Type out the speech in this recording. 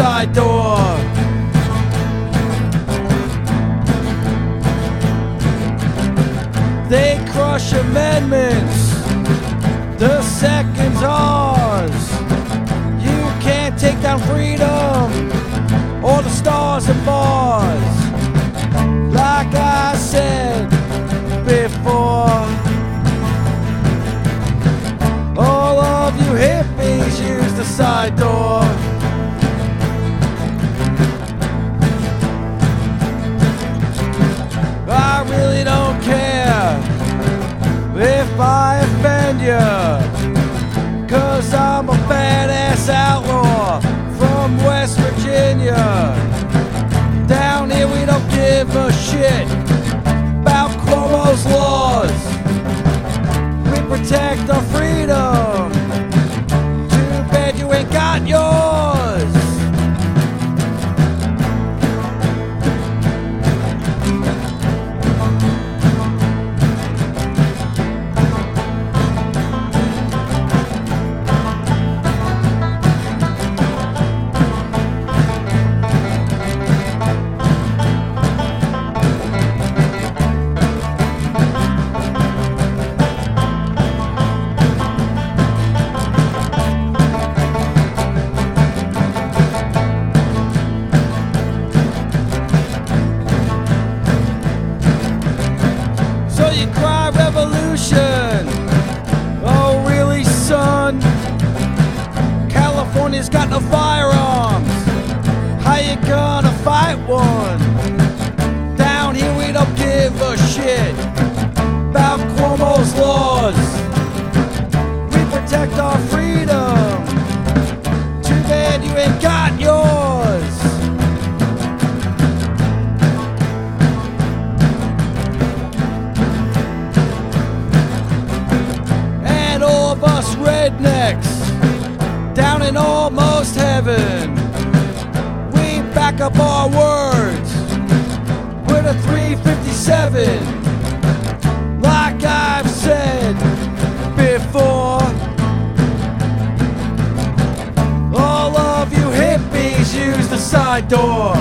side door. They crush amendments. The second's ours. You can't take down freedom or the stars and bars. Give a shit about Cuomo's laws. We protect our freedom. How you gonna fight one? Down here we don't give a shit about Cuomo's laws. We protect our freedom. Too bad you ain't got yours. and all of us rednecks down in almost 57. Like I've said before, all of you hippies use the side door.